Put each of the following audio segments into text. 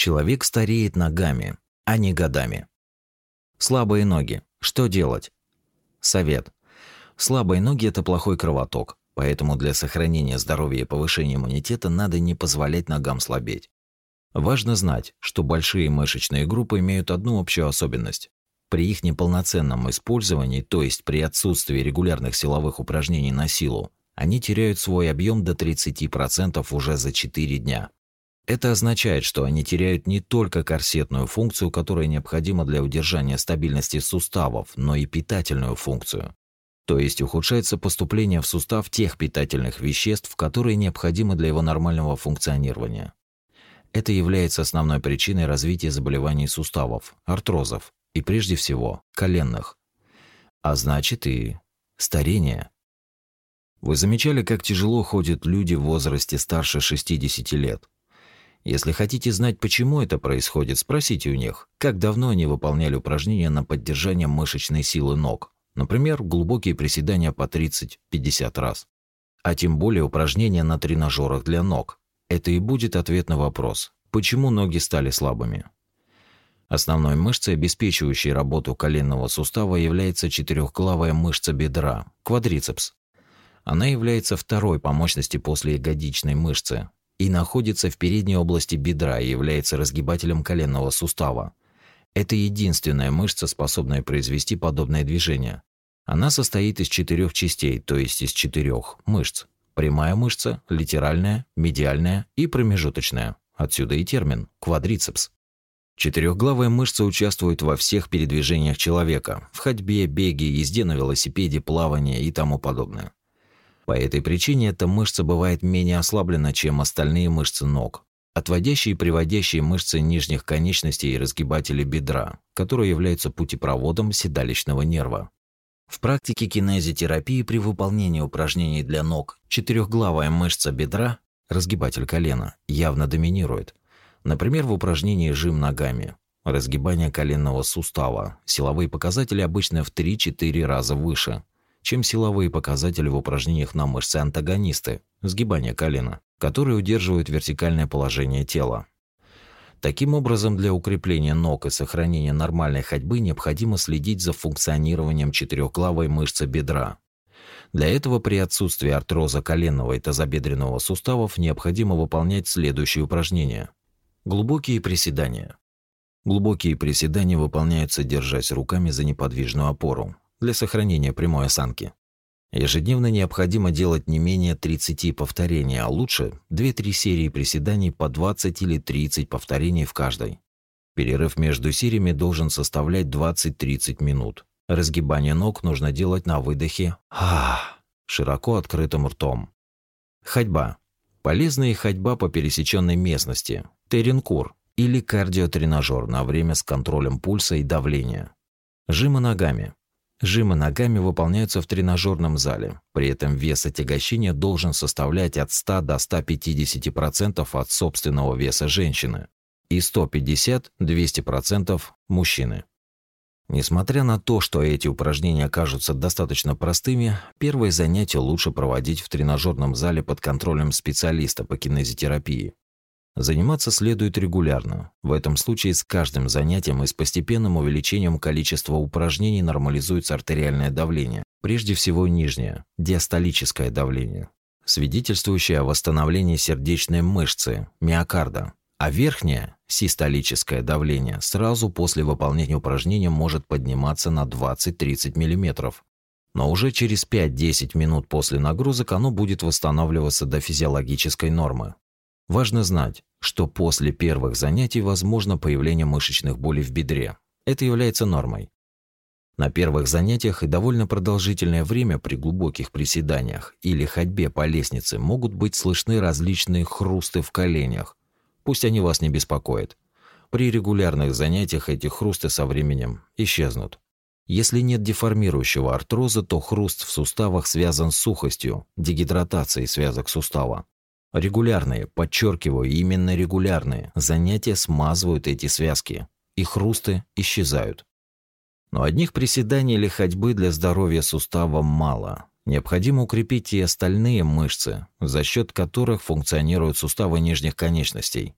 Человек стареет ногами, а не годами. Слабые ноги. Что делать? Совет. Слабые ноги – это плохой кровоток, поэтому для сохранения здоровья и повышения иммунитета надо не позволять ногам слабеть. Важно знать, что большие мышечные группы имеют одну общую особенность. При их неполноценном использовании, то есть при отсутствии регулярных силовых упражнений на силу, они теряют свой объем до 30% уже за 4 дня. Это означает, что они теряют не только корсетную функцию, которая необходима для удержания стабильности суставов, но и питательную функцию. То есть ухудшается поступление в сустав тех питательных веществ, которые необходимы для его нормального функционирования. Это является основной причиной развития заболеваний суставов, артрозов и прежде всего коленных. А значит и старения. Вы замечали, как тяжело ходят люди в возрасте старше 60 лет? Если хотите знать, почему это происходит, спросите у них, как давно они выполняли упражнения на поддержание мышечной силы ног. Например, глубокие приседания по 30-50 раз. А тем более упражнения на тренажерах для ног. Это и будет ответ на вопрос, почему ноги стали слабыми. Основной мышцей, обеспечивающей работу коленного сустава, является четырехглавая мышца бедра – квадрицепс. Она является второй по мощности после ягодичной мышцы, и находится в передней области бедра и является разгибателем коленного сустава. Это единственная мышца, способная произвести подобное движение. Она состоит из четырех частей, то есть из четырех мышц. Прямая мышца, латеральная, медиальная и промежуточная. Отсюда и термин «квадрицепс». Четырехглавая мышца участвует во всех передвижениях человека – в ходьбе, беге, езде на велосипеде, плавании и тому подобное. По этой причине эта мышца бывает менее ослаблена, чем остальные мышцы ног. Отводящие и приводящие мышцы нижних конечностей и разгибатели бедра, которые являются путепроводом седалищного нерва. В практике кинезитерапии при выполнении упражнений для ног четырехглавая мышца бедра, разгибатель колена, явно доминирует. Например, в упражнении жим ногами, разгибание коленного сустава, силовые показатели обычно в 3-4 раза выше – чем силовые показатели в упражнениях на мышцы-антагонисты, сгибание колена, которые удерживают вертикальное положение тела. Таким образом, для укрепления ног и сохранения нормальной ходьбы необходимо следить за функционированием четырехглавой мышцы бедра. Для этого при отсутствии артроза коленного и тазобедренного суставов необходимо выполнять следующие упражнения. Глубокие приседания. Глубокие приседания выполняются, держась руками за неподвижную опору для сохранения прямой осанки. Ежедневно необходимо делать не менее 30 повторений, а лучше 2-3 серии приседаний по 20 или 30 повторений в каждой. Перерыв между сериями должен составлять 20-30 минут. Разгибание ног нужно делать на выдохе а, широко открытым ртом. Ходьба. Полезная ходьба по пересеченной местности, теренкур или кардиотренажер на время с контролем пульса и давления. Жимы ногами. Жимы ногами выполняются в тренажерном зале. При этом вес отягощения должен составлять от 100 до 150 процентов от собственного веса женщины и 150-200 процентов мужчины. Несмотря на то, что эти упражнения кажутся достаточно простыми, первое занятие лучше проводить в тренажерном зале под контролем специалиста по кинезитерапии. Заниматься следует регулярно. В этом случае с каждым занятием и с постепенным увеличением количества упражнений нормализуется артериальное давление, прежде всего нижнее, диастолическое давление, свидетельствующее о восстановлении сердечной мышцы, миокарда, а верхнее, систолическое давление, сразу после выполнения упражнения может подниматься на 20-30 мм. Но уже через 5-10 минут после нагрузок оно будет восстанавливаться до физиологической нормы. Важно знать, что после первых занятий возможно появление мышечных болей в бедре. Это является нормой. На первых занятиях и довольно продолжительное время при глубоких приседаниях или ходьбе по лестнице могут быть слышны различные хрусты в коленях. Пусть они вас не беспокоят. При регулярных занятиях эти хрусты со временем исчезнут. Если нет деформирующего артроза, то хруст в суставах связан с сухостью, дегидратацией связок сустава. Регулярные, подчеркиваю, именно регулярные занятия смазывают эти связки. и хрусты исчезают. Но одних приседаний или ходьбы для здоровья сустава мало. Необходимо укрепить и остальные мышцы, за счет которых функционируют суставы нижних конечностей.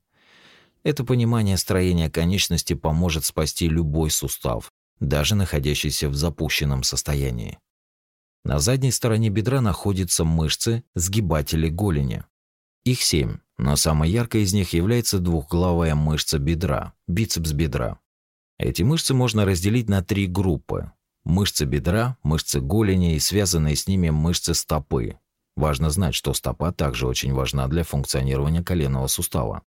Это понимание строения конечности поможет спасти любой сустав, даже находящийся в запущенном состоянии. На задней стороне бедра находятся мышцы сгибатели голени. Их семь, но самой яркой из них является двухглавая мышца бедра, бицепс бедра. Эти мышцы можно разделить на три группы. Мышцы бедра, мышцы голени и связанные с ними мышцы стопы. Важно знать, что стопа также очень важна для функционирования коленного сустава.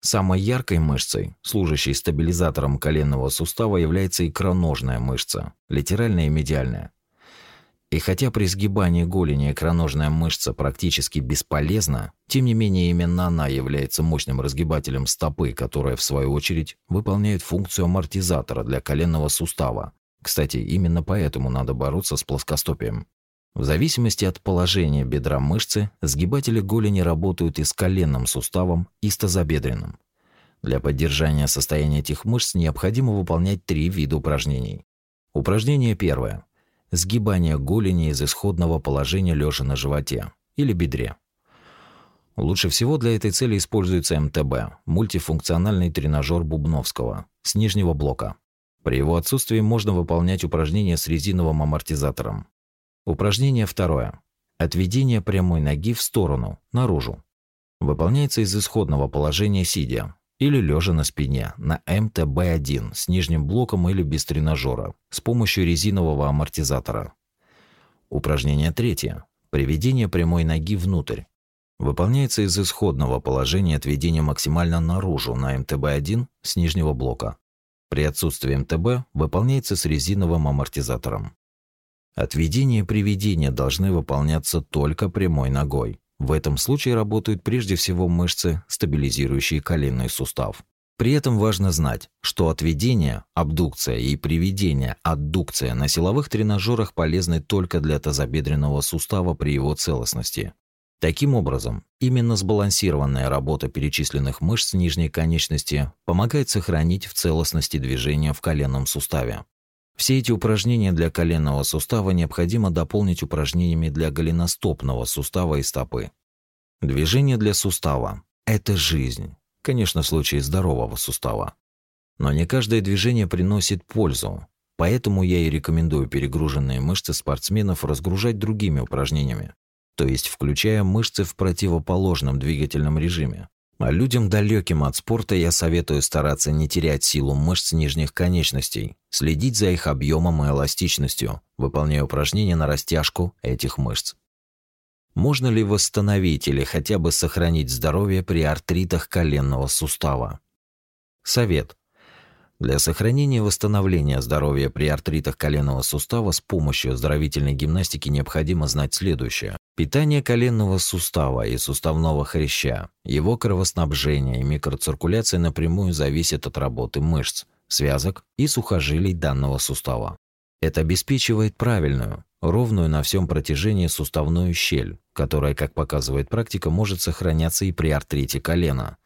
Самой яркой мышцей, служащей стабилизатором коленного сустава, является икроножная мышца, латеральная и медиальная, и хотя при сгибании голени икроножная мышца практически бесполезна, тем не менее именно она является мощным разгибателем стопы, которая в свою очередь выполняет функцию амортизатора для коленного сустава. Кстати, именно поэтому надо бороться с плоскостопием. В зависимости от положения бедра мышцы, сгибатели голени работают и с коленным суставом, и с тазобедренным. Для поддержания состояния этих мышц необходимо выполнять три вида упражнений. Упражнение первое сгибание голени из исходного положения лежа на животе или бедре. Лучше всего для этой цели используется МТБ – мультифункциональный тренажер Бубновского с нижнего блока. При его отсутствии можно выполнять упражнения с резиновым амортизатором. Упражнение второе. Отведение прямой ноги в сторону, наружу. Выполняется из исходного положения сидя, или лежа на спине на МТБ-1 с нижним блоком или без тренажера с помощью резинового амортизатора. Упражнение третье. Приведение прямой ноги внутрь. Выполняется из исходного положения отведения максимально наружу на МТБ-1 с нижнего блока. При отсутствии МТБ выполняется с резиновым амортизатором. Отведение и приведение должны выполняться только прямой ногой. В этом случае работают прежде всего мышцы, стабилизирующие коленный сустав. При этом важно знать, что отведение, абдукция и приведение, аддукция на силовых тренажерах полезны только для тазобедренного сустава при его целостности. Таким образом, именно сбалансированная работа перечисленных мышц нижней конечности помогает сохранить в целостности движения в коленном суставе. Все эти упражнения для коленного сустава необходимо дополнить упражнениями для голеностопного сустава и стопы. Движение для сустава – это жизнь, конечно, в случае здорового сустава. Но не каждое движение приносит пользу, поэтому я и рекомендую перегруженные мышцы спортсменов разгружать другими упражнениями, то есть включая мышцы в противоположном двигательном режиме, а людям далеким от спорта я советую стараться не терять силу мышц нижних конечностей, следить за их объемом и эластичностью, выполняя упражнения на растяжку этих мышц. Можно ли восстановить или хотя бы сохранить здоровье при артритах коленного сустава? Совет. Для сохранения и восстановления здоровья при артритах коленного сустава с помощью оздоровительной гимнастики необходимо знать следующее. Питание коленного сустава и суставного хряща, его кровоснабжение и микроциркуляция напрямую зависят от работы мышц, связок и сухожилий данного сустава. Это обеспечивает правильную, ровную на всем протяжении суставную щель, которая, как показывает практика, может сохраняться и при артрите колена,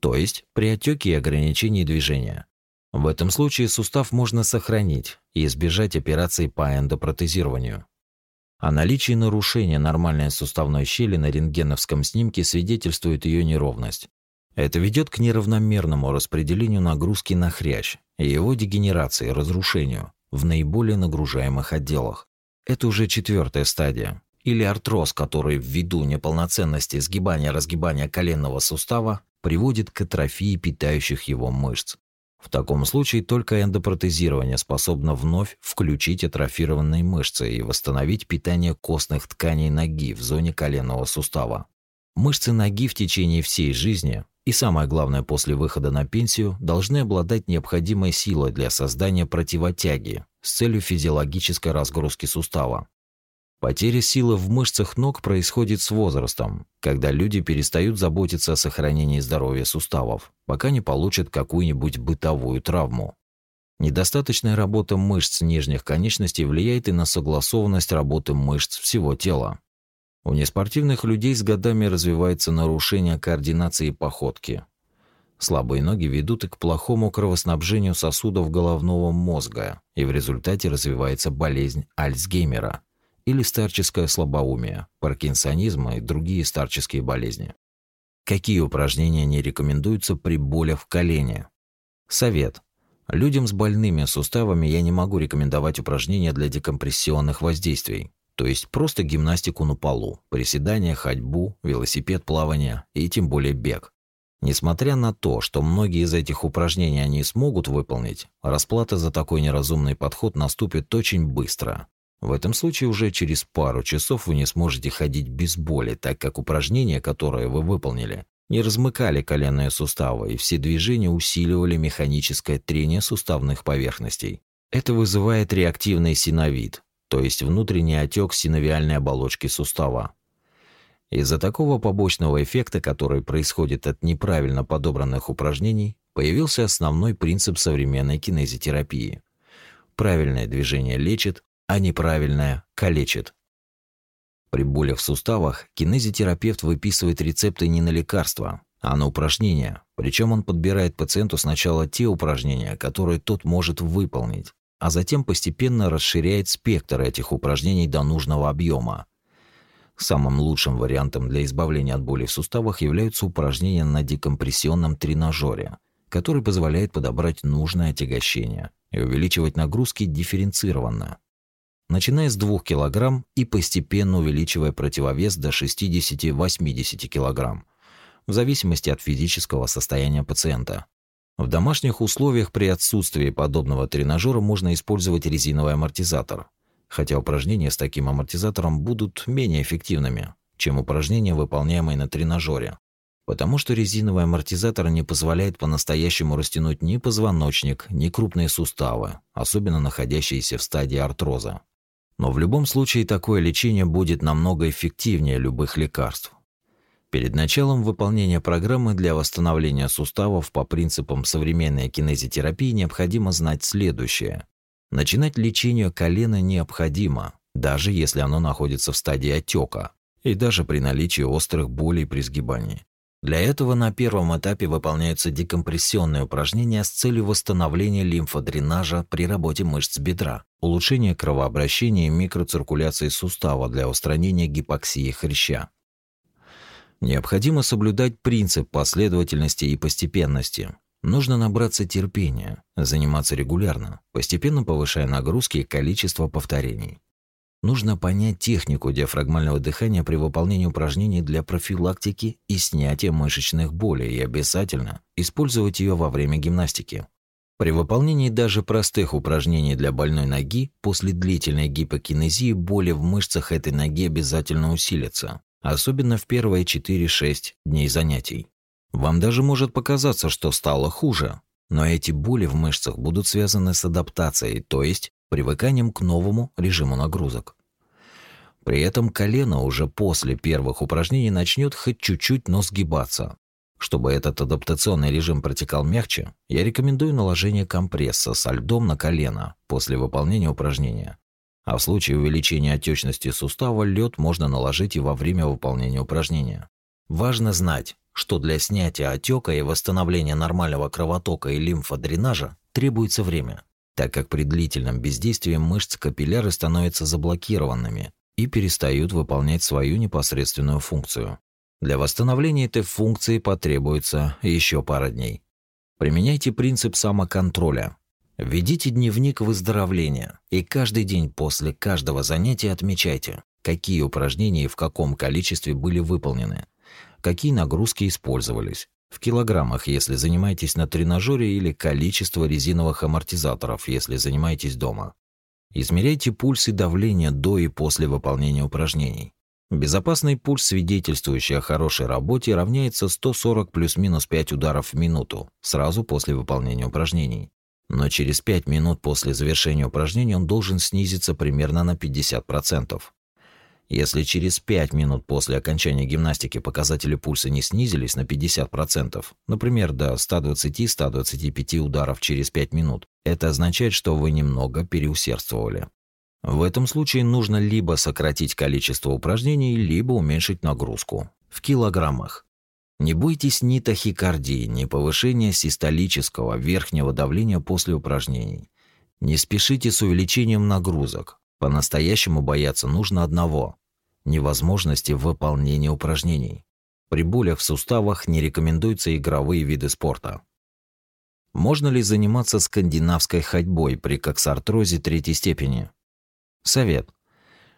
то есть при отеке и ограничении движения. В этом случае сустав можно сохранить и избежать операции по эндопротезированию. О наличии нарушения нормальной суставной щели на рентгеновском снимке свидетельствует ее неровность. Это ведет к неравномерному распределению нагрузки на хрящ и его дегенерации, разрушению в наиболее нагружаемых отделах. Это уже четвертая стадия. Или артроз, который ввиду неполноценности сгибания-разгибания коленного сустава приводит к атрофии питающих его мышц. В таком случае только эндопротезирование способно вновь включить атрофированные мышцы и восстановить питание костных тканей ноги в зоне коленного сустава. Мышцы ноги в течение всей жизни и самое главное после выхода на пенсию должны обладать необходимой силой для создания противотяги с целью физиологической разгрузки сустава. Потеря силы в мышцах ног происходит с возрастом, когда люди перестают заботиться о сохранении здоровья суставов, пока не получат какую-нибудь бытовую травму. Недостаточная работа мышц нижних конечностей влияет и на согласованность работы мышц всего тела. У неспортивных людей с годами развивается нарушение координации походки. Слабые ноги ведут и к плохому кровоснабжению сосудов головного мозга, и в результате развивается болезнь Альцгеймера – или старческое слабоумие, паркинсонизм и другие старческие болезни. Какие упражнения не рекомендуются при болях в колене? Совет. Людям с больными суставами я не могу рекомендовать упражнения для декомпрессионных воздействий, то есть просто гимнастику на полу, приседания, ходьбу, велосипед, плавание и тем более бег. Несмотря на то, что многие из этих упражнений они смогут выполнить, расплата за такой неразумный подход наступит очень быстро. В этом случае уже через пару часов вы не сможете ходить без боли, так как упражнения, которые вы выполнили, не размыкали коленные суставы, и все движения усиливали механическое трение суставных поверхностей. Это вызывает реактивный синовит, то есть внутренний отек синовиальной оболочки сустава. Из-за такого побочного эффекта, который происходит от неправильно подобранных упражнений, появился основной принцип современной кинезитерапии. Правильное движение лечит, а неправильное калечит. При боли в суставах кинезитерапевт выписывает рецепты не на лекарства, а на упражнения. Причем он подбирает пациенту сначала те упражнения, которые тот может выполнить, а затем постепенно расширяет спектр этих упражнений до нужного объема. Самым лучшим вариантом для избавления от боли в суставах являются упражнения на декомпрессионном тренажере, который позволяет подобрать нужное отягощение и увеличивать нагрузки дифференцированно, начиная с 2 килограмм и постепенно увеличивая противовес до 60-80 килограмм в зависимости от физического состояния пациента. В домашних условиях при отсутствии подобного тренажера можно использовать резиновый амортизатор, хотя упражнения с таким амортизатором будут менее эффективными, чем упражнения, выполняемые на тренажере, потому что резиновый амортизатор не позволяет по-настоящему растянуть ни позвоночник, ни крупные суставы, особенно находящиеся в стадии артроза. Но в любом случае такое лечение будет намного эффективнее любых лекарств. Перед началом выполнения программы для восстановления суставов по принципам современной кинезитерапии необходимо знать следующее. Начинать лечение колена необходимо, даже если оно находится в стадии отека и даже при наличии острых болей при сгибании. Для этого на первом этапе выполняются декомпрессионные упражнения с целью восстановления лимфодренажа при работе мышц бедра, улучшения кровообращения и микроциркуляции сустава для устранения гипоксии хряща. Необходимо соблюдать принцип последовательности и постепенности. Нужно набраться терпения, заниматься регулярно, постепенно повышая нагрузки и количество повторений нужно понять технику диафрагмального дыхания при выполнении упражнений для профилактики и снятия мышечных болей и обязательно использовать ее во время гимнастики. При выполнении даже простых упражнений для больной ноги после длительной гипокинезии боли в мышцах этой ноги обязательно усилятся, особенно в первые 4-6 дней занятий. Вам даже может показаться, что стало хуже, но эти боли в мышцах будут связаны с адаптацией, то есть привыканием к новому режиму нагрузок. При этом колено уже после первых упражнений начнет хоть чуть-чуть, но сгибаться. Чтобы этот адаптационный режим протекал мягче, я рекомендую наложение компресса со льдом на колено после выполнения упражнения. А в случае увеличения отечности сустава лед можно наложить и во время выполнения упражнения. Важно знать, что для снятия отека и восстановления нормального кровотока и лимфодренажа требуется время так как при длительном бездействии мышцы капилляры становятся заблокированными и перестают выполнять свою непосредственную функцию. Для восстановления этой функции потребуется еще пара дней. Применяйте принцип самоконтроля. Ведите дневник выздоровления и каждый день после каждого занятия отмечайте, какие упражнения и в каком количестве были выполнены, какие нагрузки использовались, в килограммах, если занимаетесь на тренажере или количество резиновых амортизаторов, если занимаетесь дома. Измеряйте пульс и давление до и после выполнения упражнений. Безопасный пульс, свидетельствующий о хорошей работе, равняется 140 плюс-минус 5 ударов в минуту сразу после выполнения упражнений. Но через 5 минут после завершения упражнений он должен снизиться примерно на 50%. Если через 5 минут после окончания гимнастики показатели пульса не снизились на 50%, например, до 120-125 ударов через 5 минут, это означает, что вы немного переусердствовали. В этом случае нужно либо сократить количество упражнений, либо уменьшить нагрузку в килограммах. Не бойтесь ни тахикардии, ни повышения систолического верхнего давления после упражнений. Не спешите с увеличением нагрузок. По-настоящему бояться нужно одного – невозможности выполнения упражнений. При болях в суставах не рекомендуются игровые виды спорта. Можно ли заниматься скандинавской ходьбой при коксартрозе третьей степени? Совет.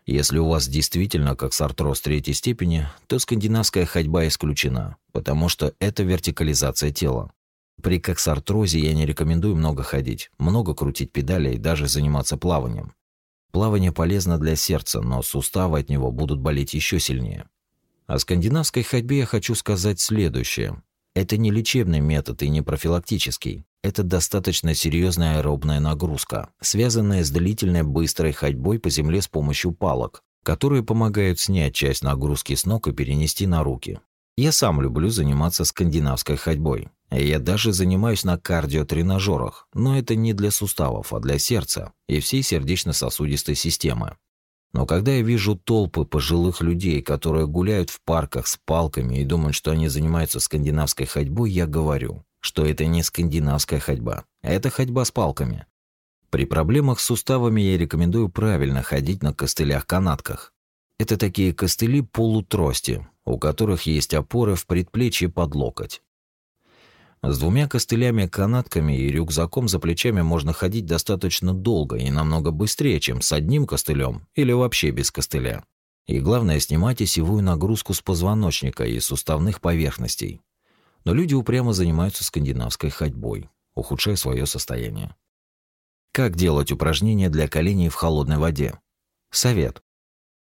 Если у вас действительно коксартроз третьей степени, то скандинавская ходьба исключена, потому что это вертикализация тела. При коксартрозе я не рекомендую много ходить, много крутить педали и даже заниматься плаванием. Плавание полезно для сердца, но суставы от него будут болеть еще сильнее. О скандинавской ходьбе я хочу сказать следующее. Это не лечебный метод и не профилактический. Это достаточно серьезная аэробная нагрузка, связанная с длительной быстрой ходьбой по земле с помощью палок, которые помогают снять часть нагрузки с ног и перенести на руки. Я сам люблю заниматься скандинавской ходьбой. Я даже занимаюсь на кардиотренажерах, но это не для суставов, а для сердца и всей сердечно-сосудистой системы. Но когда я вижу толпы пожилых людей, которые гуляют в парках с палками и думают, что они занимаются скандинавской ходьбой, я говорю, что это не скандинавская ходьба, а это ходьба с палками. При проблемах с суставами я рекомендую правильно ходить на костылях-канатках. Это такие костыли полутрости, у которых есть опоры в предплечье под локоть. С двумя костылями-канатками и рюкзаком за плечами можно ходить достаточно долго и намного быстрее, чем с одним костылем или вообще без костыля. И главное, снимать осевую нагрузку с позвоночника и суставных поверхностей. Но люди упрямо занимаются скандинавской ходьбой, ухудшая свое состояние. Как делать упражнения для коленей в холодной воде? Совет.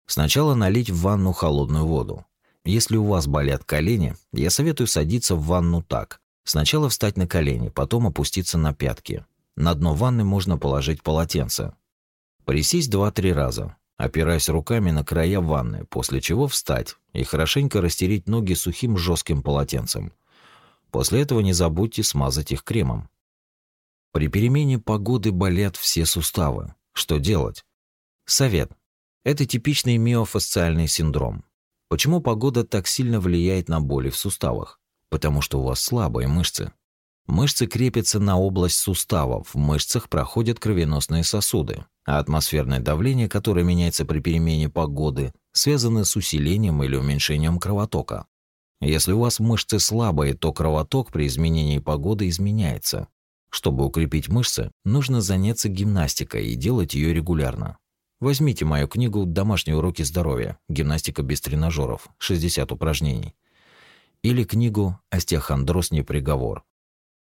Сначала налить в ванну холодную воду. Если у вас болят колени, я советую садиться в ванну так, Сначала встать на колени, потом опуститься на пятки. На дно ванны можно положить полотенце. Присесть 2-3 раза, опираясь руками на края ванны, после чего встать и хорошенько растереть ноги сухим жестким полотенцем. После этого не забудьте смазать их кремом. При перемене погоды болят все суставы. Что делать? Совет. Это типичный миофасциальный синдром. Почему погода так сильно влияет на боли в суставах? потому что у вас слабые мышцы. Мышцы крепятся на область суставов, в мышцах проходят кровеносные сосуды, а атмосферное давление, которое меняется при перемене погоды, связано с усилением или уменьшением кровотока. Если у вас мышцы слабые, то кровоток при изменении погоды изменяется. Чтобы укрепить мышцы, нужно заняться гимнастикой и делать ее регулярно. Возьмите мою книгу «Домашние уроки здоровья. Гимнастика без тренажеров. 60 упражнений» или книгу «Остеохондросный приговор».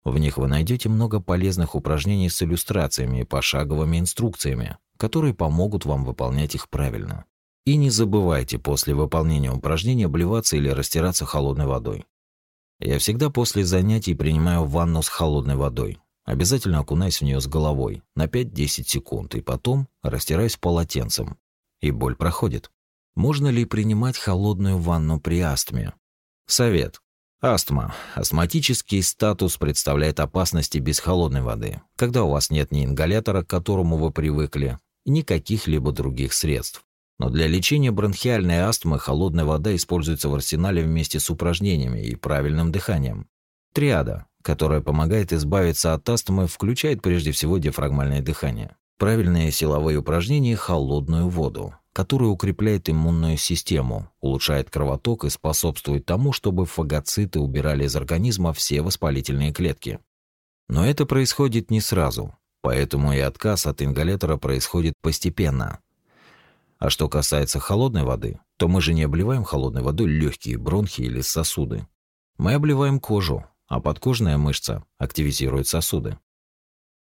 В них вы найдете много полезных упражнений с иллюстрациями и пошаговыми инструкциями, которые помогут вам выполнять их правильно. И не забывайте после выполнения упражнения обливаться или растираться холодной водой. Я всегда после занятий принимаю ванну с холодной водой. Обязательно окунаясь в нее с головой на 5-10 секунд и потом растираюсь полотенцем. И боль проходит. Можно ли принимать холодную ванну при астме? Совет. Астма. Астматический статус представляет опасности без холодной воды, когда у вас нет ни ингалятора, к которому вы привыкли, ни каких-либо других средств. Но для лечения бронхиальной астмы холодная вода используется в арсенале вместе с упражнениями и правильным дыханием. Триада, которая помогает избавиться от астмы, включает прежде всего диафрагмальное дыхание, правильные силовые упражнения и холодную воду, который укрепляет иммунную систему, улучшает кровоток и способствует тому, чтобы фагоциты убирали из организма все воспалительные клетки. Но это происходит не сразу, поэтому и отказ от ингалятора происходит постепенно. А что касается холодной воды, то мы же не обливаем холодной водой легкие бронхи или сосуды. Мы обливаем кожу, а подкожная мышца активизирует сосуды.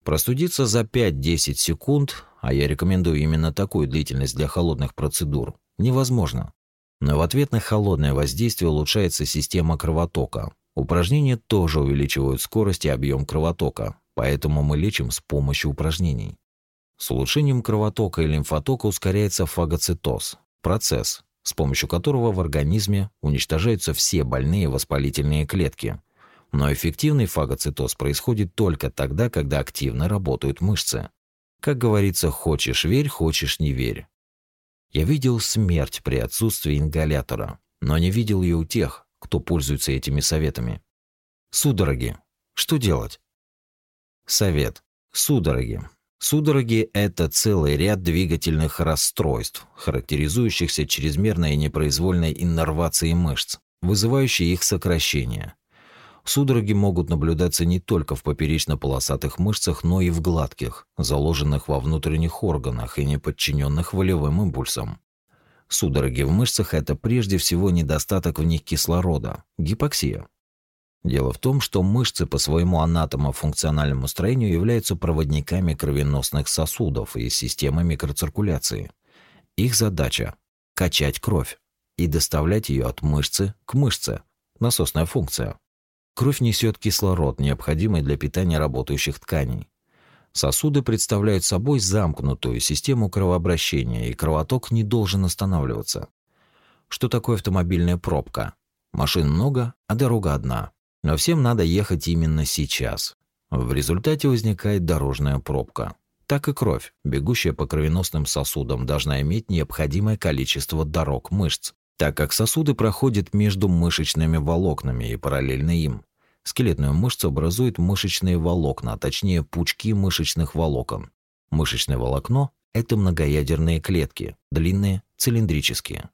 Простудиться за 5-10 секунд, а я рекомендую именно такую длительность для холодных процедур, невозможно. Но в ответ на холодное воздействие улучшается система кровотока. Упражнения тоже увеличивают скорость и объем кровотока, поэтому мы лечим с помощью упражнений. С улучшением кровотока и лимфотока ускоряется фагоцитоз, процесс, с помощью которого в организме уничтожаются все больные воспалительные клетки, но эффективный фагоцитоз происходит только тогда, когда активно работают мышцы. Как говорится, хочешь верь, хочешь не верь. Я видел смерть при отсутствии ингалятора, но не видел ее у тех, кто пользуется этими советами. Судороги. Что делать? Совет. Судороги. Судороги – это целый ряд двигательных расстройств, характеризующихся чрезмерной и непроизвольной иннервацией мышц, вызывающей их сокращение, Судороги могут наблюдаться не только в поперечно-полосатых мышцах, но и в гладких, заложенных во внутренних органах и не подчиненных волевым импульсам. Судороги в мышцах – это прежде всего недостаток в них кислорода, гипоксия. Дело в том, что мышцы по своему анатомо-функциональному строению являются проводниками кровеносных сосудов и системы микроциркуляции. Их задача – качать кровь и доставлять ее от мышцы к мышце – насосная функция – Кровь несет кислород, необходимый для питания работающих тканей. Сосуды представляют собой замкнутую систему кровообращения, и кровоток не должен останавливаться. Что такое автомобильная пробка? Машин много, а дорога одна. Но всем надо ехать именно сейчас. В результате возникает дорожная пробка. Так и кровь, бегущая по кровеносным сосудам, должна иметь необходимое количество дорог мышц, так как сосуды проходят между мышечными волокнами и параллельно им. Скелетную мышцу образуют мышечные волокна, а точнее пучки мышечных волокон. Мышечное волокно – это многоядерные клетки, длинные, цилиндрические.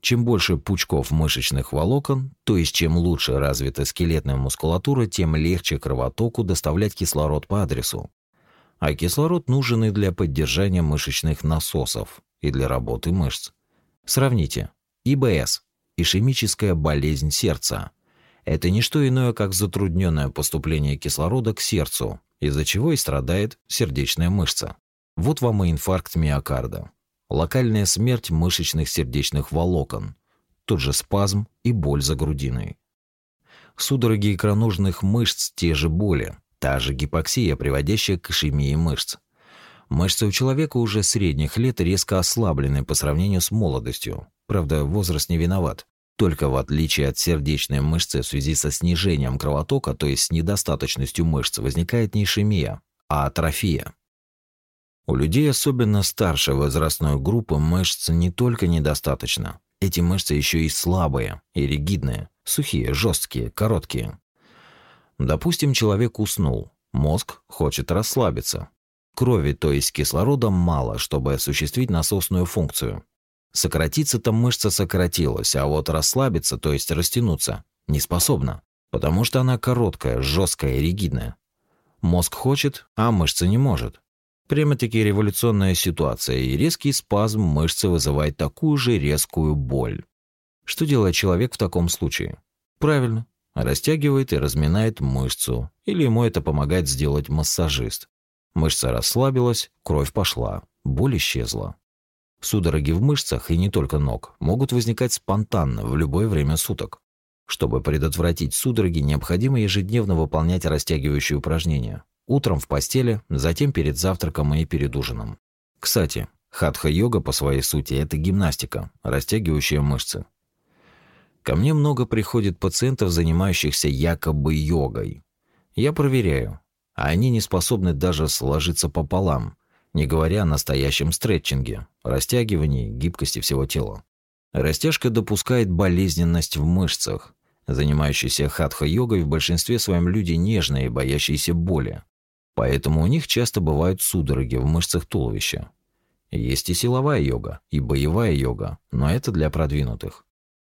Чем больше пучков мышечных волокон, то есть чем лучше развита скелетная мускулатура, тем легче кровотоку доставлять кислород по адресу. А кислород нужен и для поддержания мышечных насосов, и для работы мышц. Сравните. ИБС – ишемическая болезнь сердца. Это не что иное, как затрудненное поступление кислорода к сердцу, из-за чего и страдает сердечная мышца. Вот вам и инфаркт миокарда. Локальная смерть мышечных сердечных волокон. Тут же спазм и боль за грудиной. Судороги икроножных мышц те же боли, та же гипоксия, приводящая к ишемии мышц. Мышцы у человека уже средних лет резко ослаблены по сравнению с молодостью. Правда, возраст не виноват. Только в отличие от сердечной мышцы в связи со снижением кровотока, то есть с недостаточностью мышц, возникает не ишемия, а атрофия. У людей, особенно старшей возрастной группы, мышц не только недостаточно. Эти мышцы еще и слабые, и ригидные, сухие, жесткие, короткие. Допустим, человек уснул. Мозг хочет расслабиться. Крови, то есть кислорода, мало, чтобы осуществить насосную функцию. Сократиться, там мышца сократилась, а вот расслабиться, то есть растянуться, не способна, потому что она короткая, жесткая и ригидная. Мозг хочет, а мышца не может. Прямо-таки революционная ситуация, и резкий спазм мышцы вызывает такую же резкую боль. Что делает человек в таком случае? Правильно, растягивает и разминает мышцу, или ему это помогает сделать массажист. Мышца расслабилась, кровь пошла, боль исчезла. Судороги в мышцах и не только ног могут возникать спонтанно в любое время суток. Чтобы предотвратить судороги, необходимо ежедневно выполнять растягивающие упражнения. Утром в постели, затем перед завтраком и перед ужином. Кстати, хатха-йога по своей сути – это гимнастика, растягивающая мышцы. Ко мне много приходит пациентов, занимающихся якобы йогой. Я проверяю, а они не способны даже сложиться пополам – не говоря о настоящем стретчинге, растягивании гибкости всего тела. Растяжка допускает болезненность в мышцах. Занимающиеся хатха-йогой в большинстве своем люди нежные, боящиеся боли. Поэтому у них часто бывают судороги в мышцах туловища. Есть и силовая йога, и боевая йога, но это для продвинутых.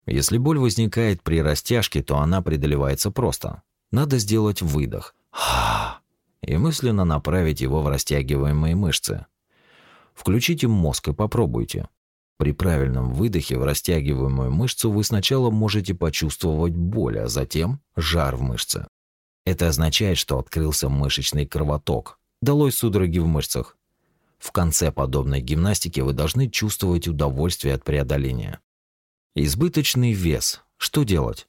Если боль возникает при растяжке, то она преодолевается просто. Надо сделать выдох. Ха и мысленно направить его в растягиваемые мышцы. Включите мозг и попробуйте. При правильном выдохе в растягиваемую мышцу вы сначала можете почувствовать боль, а затем жар в мышце. Это означает, что открылся мышечный кровоток. Долой судороги в мышцах. В конце подобной гимнастики вы должны чувствовать удовольствие от преодоления. Избыточный вес. Что делать?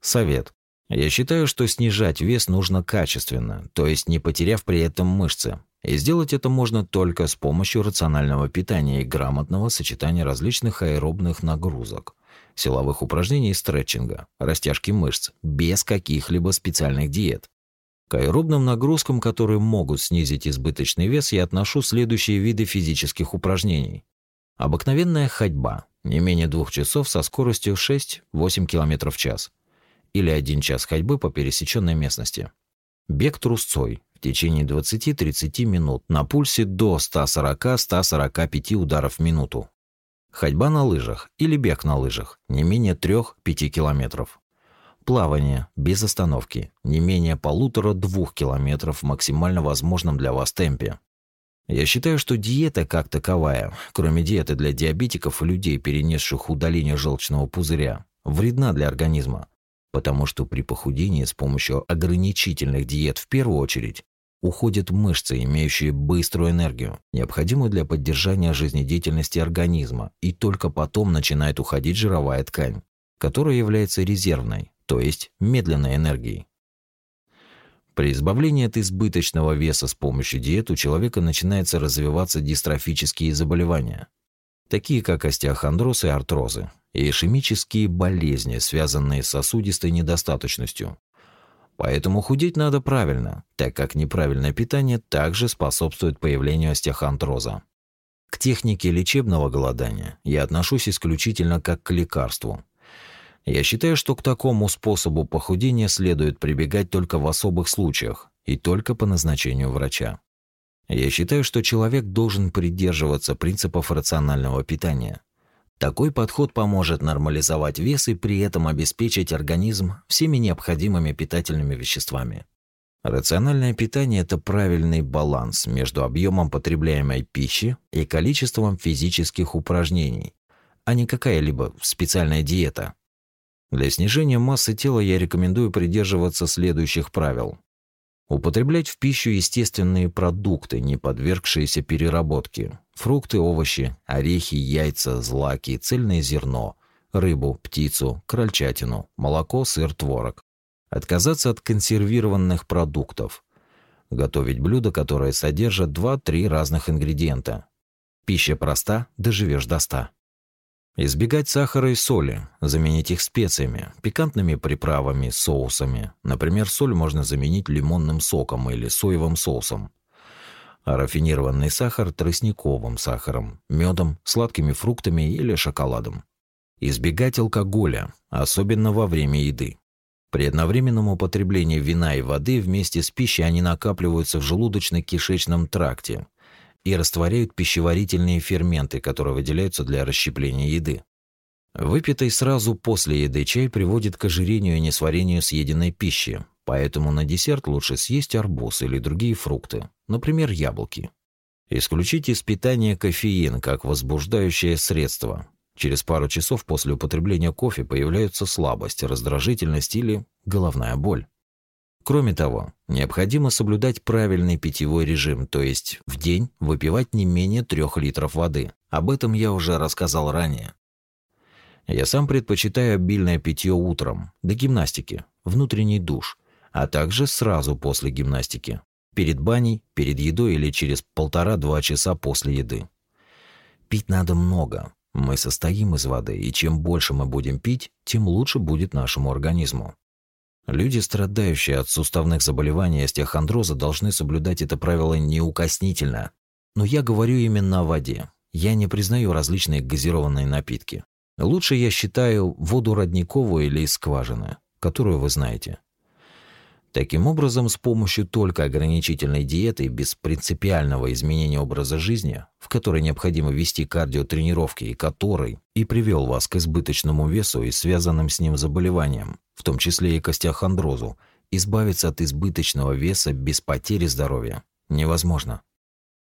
Совет. Я считаю, что снижать вес нужно качественно, то есть не потеряв при этом мышцы. И сделать это можно только с помощью рационального питания и грамотного сочетания различных аэробных нагрузок, силовых упражнений и стретчинга, растяжки мышц, без каких-либо специальных диет. К аэробным нагрузкам, которые могут снизить избыточный вес, я отношу следующие виды физических упражнений. Обыкновенная ходьба, не менее двух часов со скоростью 6-8 км в час или один час ходьбы по пересеченной местности. Бег трусцой в течение 20-30 минут на пульсе до 140-145 ударов в минуту. Ходьба на лыжах или бег на лыжах не менее 3-5 километров. Плавание без остановки не менее полутора-двух километров в максимально возможном для вас темпе. Я считаю, что диета как таковая, кроме диеты для диабетиков и людей, перенесших удаление желчного пузыря, вредна для организма, потому что при похудении с помощью ограничительных диет в первую очередь уходят мышцы, имеющие быструю энергию, необходимую для поддержания жизнедеятельности организма, и только потом начинает уходить жировая ткань, которая является резервной, то есть медленной энергией. При избавлении от избыточного веса с помощью диет у человека начинается развиваться дистрофические заболевания, такие как остеохондроз и артрозы ишемические болезни, связанные с сосудистой недостаточностью. Поэтому худеть надо правильно, так как неправильное питание также способствует появлению остеохондроза. К технике лечебного голодания я отношусь исключительно как к лекарству. Я считаю, что к такому способу похудения следует прибегать только в особых случаях и только по назначению врача. Я считаю, что человек должен придерживаться принципов рационального питания – такой подход поможет нормализовать вес и при этом обеспечить организм всеми необходимыми питательными веществами. Рациональное питание – это правильный баланс между объемом потребляемой пищи и количеством физических упражнений, а не какая-либо специальная диета. Для снижения массы тела я рекомендую придерживаться следующих правил. Употреблять в пищу естественные продукты, не подвергшиеся переработке. Фрукты, овощи, орехи, яйца, злаки, цельное зерно, рыбу, птицу, крольчатину, молоко, сыр, творог. Отказаться от консервированных продуктов. Готовить блюда, которые содержат 2-3 разных ингредиента. Пища проста, доживешь до 100. Избегать сахара и соли, заменить их специями, пикантными приправами, соусами. Например, соль можно заменить лимонным соком или соевым соусом. А рафинированный сахар – тростниковым сахаром, медом, сладкими фруктами или шоколадом. Избегать алкоголя, особенно во время еды. При одновременном употреблении вина и воды вместе с пищей они накапливаются в желудочно-кишечном тракте – и растворяют пищеварительные ферменты, которые выделяются для расщепления еды. Выпитый сразу после еды чай приводит к ожирению и несварению съеденной пищи, поэтому на десерт лучше съесть арбуз или другие фрукты, например, яблоки. Исключите из питания кофеин как возбуждающее средство. Через пару часов после употребления кофе появляются слабость, раздражительность или головная боль. Кроме того, необходимо соблюдать правильный питьевой режим, то есть в день выпивать не менее 3 литров воды. Об этом я уже рассказал ранее. Я сам предпочитаю обильное питье утром, до гимнастики, внутренний душ, а также сразу после гимнастики, перед баней, перед едой или через полтора-два часа после еды. Пить надо много. Мы состоим из воды, и чем больше мы будем пить, тем лучше будет нашему организму. Люди, страдающие от суставных заболеваний и остеохондроза, должны соблюдать это правило неукоснительно. Но я говорю именно о воде. Я не признаю различные газированные напитки. Лучше я считаю воду родниковую или из скважины, которую вы знаете. Таким образом, с помощью только ограничительной диеты и без принципиального изменения образа жизни, в которой необходимо вести кардиотренировки и который и привел вас к избыточному весу и связанным с ним заболеваниям, в том числе и костяхондрозу, избавиться от избыточного веса без потери здоровья невозможно.